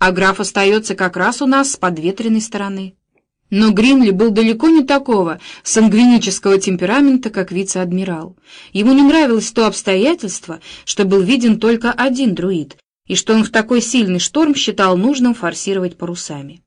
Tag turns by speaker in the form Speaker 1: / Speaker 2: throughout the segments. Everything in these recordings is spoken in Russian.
Speaker 1: а граф остается как раз у нас с подветренной стороны. Но Гринли был далеко не такого сангвинического темперамента, как вице-адмирал. Ему не нравилось то обстоятельство, что был виден только один друид, и что он в такой сильный шторм считал нужным форсировать парусами.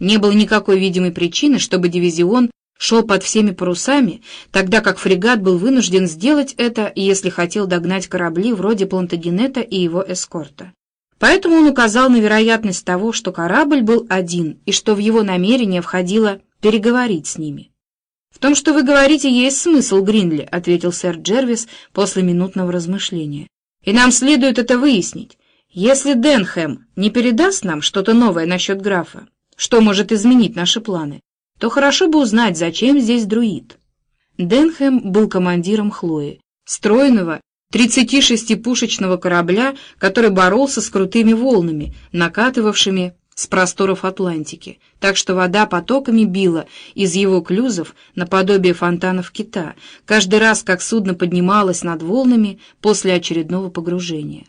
Speaker 1: Не было никакой видимой причины, чтобы дивизион шел под всеми парусами, тогда как фрегат был вынужден сделать это, если хотел догнать корабли вроде Плантагенета и его эскорта. Поэтому он указал на вероятность того, что корабль был один и что в его намерение входило переговорить с ними. «В том, что вы говорите, есть смысл, Гринли», — ответил сэр Джервис после минутного размышления. «И нам следует это выяснить. Если Денхэм не передаст нам что-то новое насчет графа, что может изменить наши планы, то хорошо бы узнать, зачем здесь друид». Денхэм был командиром Хлои, стройного 36-пушечного корабля, который боролся с крутыми волнами, накатывавшими с просторов Атлантики, так что вода потоками била из его клюзов наподобие фонтанов кита, каждый раз, как судно поднималось над волнами после очередного погружения.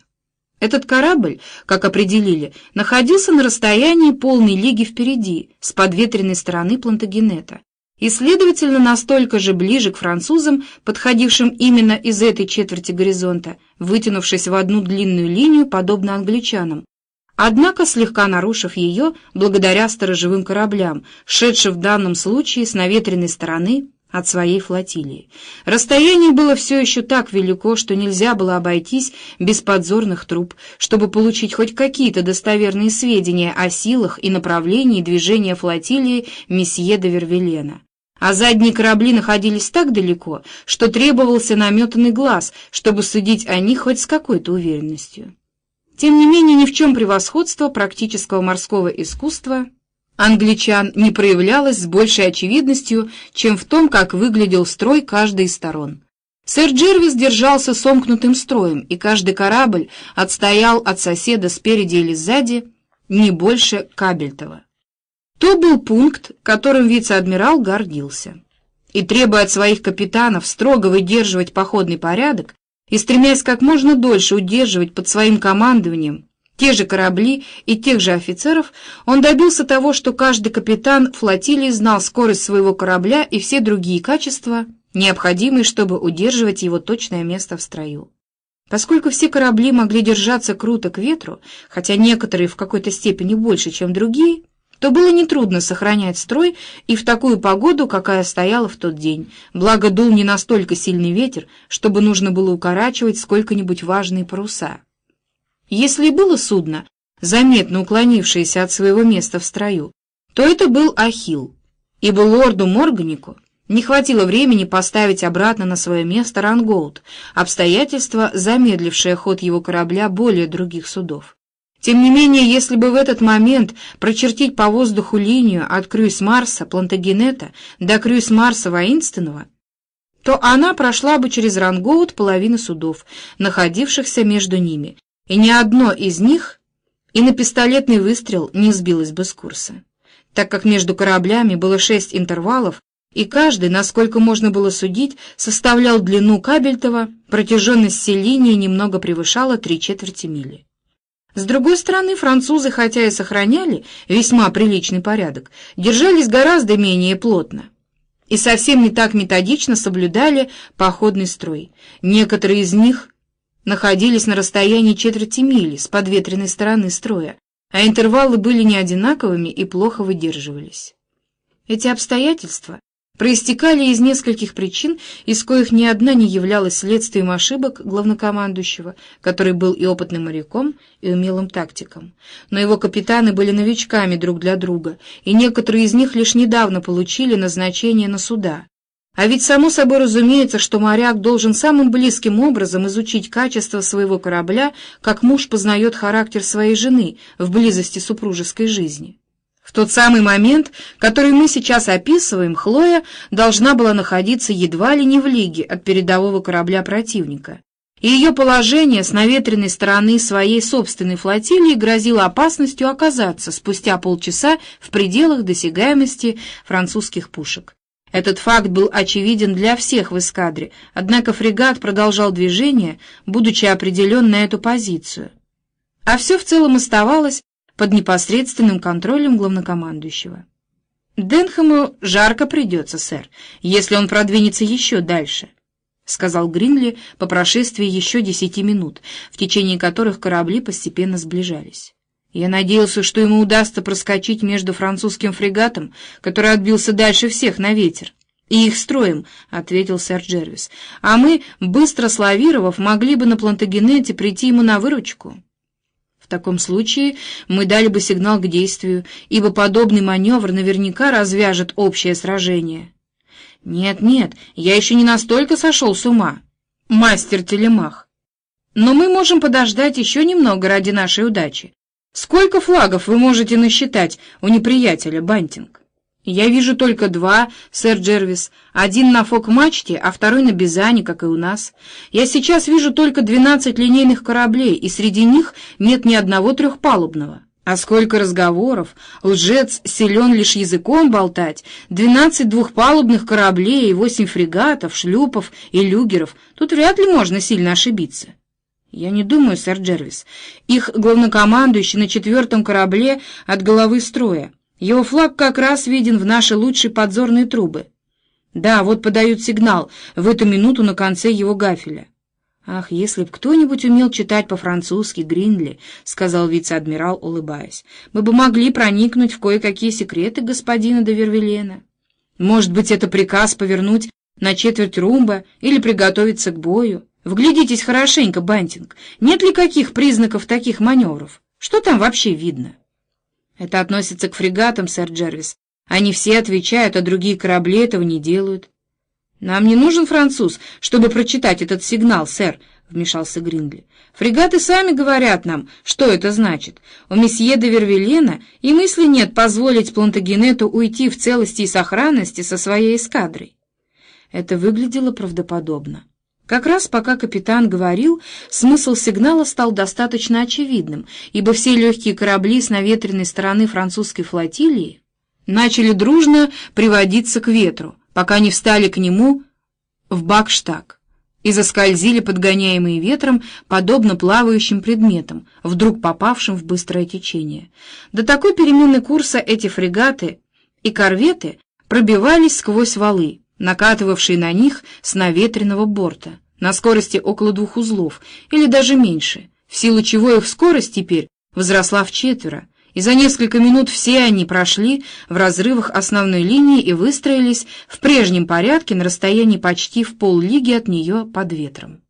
Speaker 1: Этот корабль, как определили, находился на расстоянии полной лиги впереди, с подветренной стороны Плантагенета, и, следовательно, настолько же ближе к французам, подходившим именно из этой четверти горизонта, вытянувшись в одну длинную линию, подобно англичанам, однако слегка нарушив ее благодаря сторожевым кораблям, шедшим в данном случае с наветренной стороны от своей флотилии. Расстояние было все еще так велико, что нельзя было обойтись без подзорных труб, чтобы получить хоть какие-то достоверные сведения о силах и направлении движения флотилии месье де Вервелена а задние корабли находились так далеко, что требовался наметанный глаз, чтобы судить о них хоть с какой-то уверенностью. Тем не менее, ни в чем превосходство практического морского искусства англичан не проявлялось с большей очевидностью, чем в том, как выглядел строй каждой из сторон. Сэр Джервис держался сомкнутым строем, и каждый корабль отстоял от соседа спереди или сзади не больше Кабельтова. То был пункт, которым вице-адмирал гордился. И, требуя от своих капитанов строго выдерживать походный порядок и стремясь как можно дольше удерживать под своим командованием те же корабли и тех же офицеров, он добился того, что каждый капитан флотилии знал скорость своего корабля и все другие качества, необходимые, чтобы удерживать его точное место в строю. Поскольку все корабли могли держаться круто к ветру, хотя некоторые в какой-то степени больше, чем другие, то было нетрудно сохранять строй и в такую погоду, какая стояла в тот день, благо дул не настолько сильный ветер, чтобы нужно было укорачивать сколько-нибудь важные паруса. Если было судно, заметно уклонившееся от своего места в строю, то это был Ахилл, ибо лорду Морганику не хватило времени поставить обратно на свое место Рангоут, обстоятельство, замедлившее ход его корабля более других судов. Тем не менее, если бы в этот момент прочертить по воздуху линию от Крюс Марса Плантагенета до Крюс Марса Воинственного, то она прошла бы через Рангоут половины судов, находившихся между ними, и ни одно из них и на пистолетный выстрел не сбилось бы с курса. Так как между кораблями было шесть интервалов, и каждый, насколько можно было судить, составлял длину кабельтова, протяженность всей линии немного превышала три четверти мили. С другой стороны, французы, хотя и сохраняли весьма приличный порядок, держались гораздо менее плотно и совсем не так методично соблюдали походный строй. Некоторые из них находились на расстоянии четверти мили с подветренной стороны строя, а интервалы были не одинаковыми и плохо выдерживались. Эти обстоятельства проистекали из нескольких причин, из коих ни одна не являлась следствием ошибок главнокомандующего, который был и опытным моряком, и умелым тактиком. Но его капитаны были новичками друг для друга, и некоторые из них лишь недавно получили назначение на суда. А ведь само собой разумеется, что моряк должен самым близким образом изучить качество своего корабля, как муж познает характер своей жены в близости супружеской жизни. В тот самый момент, который мы сейчас описываем, Хлоя должна была находиться едва ли не в лиге от передового корабля противника, и ее положение с наветренной стороны своей собственной флотилии грозило опасностью оказаться спустя полчаса в пределах досягаемости французских пушек. Этот факт был очевиден для всех в эскадре, однако фрегат продолжал движение, будучи определен на эту позицию. А все в целом оставалось под непосредственным контролем главнокомандующего. «Денхэму жарко придется, сэр, если он продвинется еще дальше», — сказал Гринли по прошествии еще десяти минут, в течение которых корабли постепенно сближались. Я надеялся, что ему удастся проскочить между французским фрегатом, который отбился дальше всех на ветер, и их строем, — ответил сэр Джервис, — а мы, быстро славировав, могли бы на Плантагенете прийти ему на выручку. В таком случае мы дали бы сигнал к действию, ибо подобный маневр наверняка развяжет общее сражение. Нет, нет, я еще не настолько сошел с ума, мастер Телемах. Но мы можем подождать еще немного ради нашей удачи. Сколько флагов вы можете насчитать у неприятеля, Бантинг? Я вижу только два, сэр Джервис. Один на фок-мачте, а второй на Бизане, как и у нас. Я сейчас вижу только двенадцать линейных кораблей, и среди них нет ни одного трехпалубного. А сколько разговоров! Лжец силен лишь языком болтать. Двенадцать двухпалубных кораблей восемь фрегатов, шлюпов и люгеров. Тут вряд ли можно сильно ошибиться. «Я не думаю, сэр Джервис. Их главнокомандующий на четвертом корабле от головы строя. Его флаг как раз виден в наши лучшие подзорные трубы. Да, вот подают сигнал в эту минуту на конце его гафеля». «Ах, если б кто-нибудь умел читать по-французски, Гринли», — сказал вице-адмирал, улыбаясь, — «мы бы могли проникнуть в кое-какие секреты господина де Вервилена. Может быть, это приказ повернуть на четверть румба или приготовиться к бою?» Вглядитесь хорошенько, Бантинг. Нет ли каких признаков таких маневров? Что там вообще видно? Это относится к фрегатам, сэр Джервис. Они все отвечают, а другие корабли этого не делают. Нам не нужен француз, чтобы прочитать этот сигнал, сэр, — вмешался Гриндли. Фрегаты сами говорят нам, что это значит. У месье де Вервилена и мысли нет позволить Плантагенету уйти в целости и сохранности со своей эскадрой. Это выглядело правдоподобно. Как раз пока капитан говорил, смысл сигнала стал достаточно очевидным, ибо все легкие корабли с наветренной стороны французской флотилии начали дружно приводиться к ветру, пока не встали к нему в бакштаг и заскользили, подгоняемые ветром, подобно плавающим предметам, вдруг попавшим в быстрое течение. До такой перемены курса эти фрегаты и корветы пробивались сквозь валы, накатывавший на них с наветренного борта, на скорости около двух узлов, или даже меньше, в силу чего их скорость теперь возросла в четверо, и за несколько минут все они прошли в разрывах основной линии и выстроились в прежнем порядке на расстоянии почти в поллиги от нее под ветром.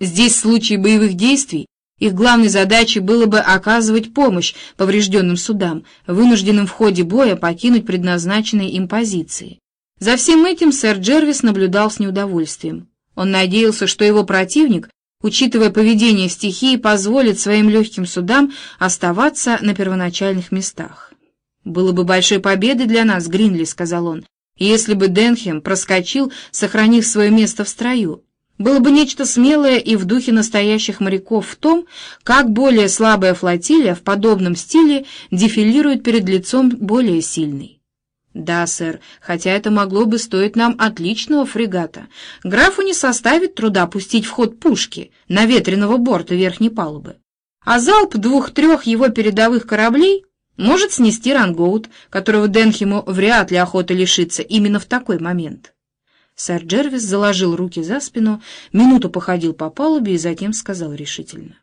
Speaker 1: Здесь в случае боевых действий их главной задачей было бы оказывать помощь поврежденным судам, вынужденным в ходе боя покинуть предназначенные им позиции, за всем этим сэр Джервис наблюдал с неудовольствием. Он надеялся, что его противник, учитывая поведение стихии, позволит своим легким судам оставаться на первоначальных местах. «Было бы большой победой для нас, Гринли», — сказал он, «если бы Денхем проскочил, сохранив свое место в строю. Было бы нечто смелое и в духе настоящих моряков в том, как более слабая флотилия в подобном стиле дефилирует перед лицом более сильной. «Да, сэр, хотя это могло бы стоить нам отличного фрегата. Графу не составит труда пустить в ход пушки на ветреного борта верхней палубы. А залп двух-трех его передовых кораблей может снести рангоут, которого Денхему вряд ли охота лишиться именно в такой момент». Сэр Джервис заложил руки за спину, минуту походил по палубе и затем сказал решительно.